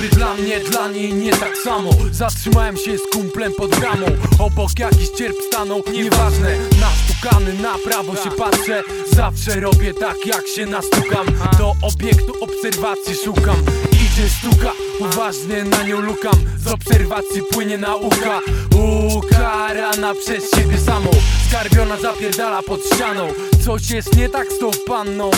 dobry dla mnie, dla niej nie tak samo. Zatrzymałem się z kumplem pod bramą. Obok jakiś cierp stanął, nieważne. Nastukany na prawo się patrzę. Zawsze robię tak jak się nastukam. Do obiektu obserwacji szukam. Idzie stuka, uważnie na nią lukam. Z obserwacji płynie nauka. Ukarana przez siebie samą. Skarbiona zapierdala pod ścianą. Coś jest nie tak z tą panną.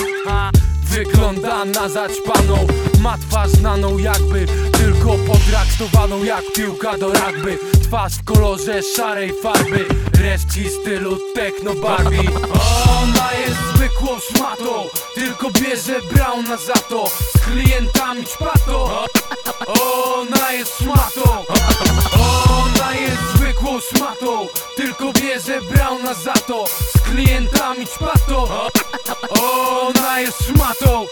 Wygląda na zaćpaną. Ma twarz znaną jakby Tylko potraktowaną jak piłka do rugby. Twarz w kolorze szarej farby Resztki stylu techno Barbie. Ona jest zwykłą szmatą Tylko bierze Brauna za to Z klientami ćpatą Ona jest szmatą Ona jest zwykłą szmatą Tylko bierze Brauna za to Z klientami ćpatą Jest szmatą.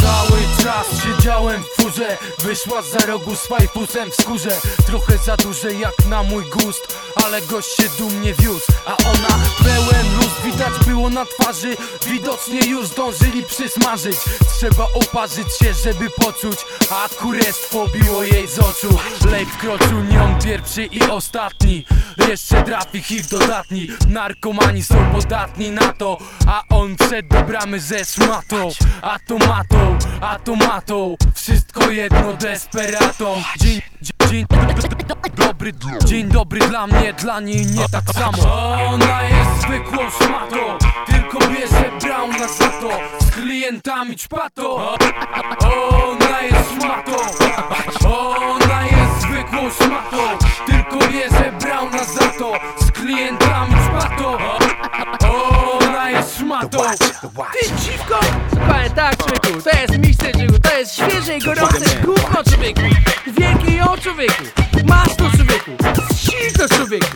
Cały czas siedziałem w furze. Wyszła za rogu z fajfusem w skórze. Trochę za duże jak na mój gust Ale gość się dumnie wiózł A na twarzy. Widocznie już zdążyli przysmażyć. Trzeba oparzyć się, żeby poczuć. A kurestwo biło jej z oczu. Lej wkroczył nią pierwszy i ostatni. Jeszcze trafi HIV dodatni. Narkomani są podatni na to A on wszedł do bramy ze szmatą Automatą, automatą Wszystko jedno desperatą Dzień, dzień, dobry, dzień dobry dla mnie, dla niej nie tak samo. Ona jest zwykłą klientami ćpatą Ona jest szmatą Ona jest zwykłą szmatą. Tylko bierze Brauna za to. Z klientami ćpatą Ona jest szmatą. Ty dziwko! Słuchaj, tak człowieku, to jest miejsce człowieku, to jest świeże i gorące gówno człowieku. Wielkie ją człowieku, masz to człowieku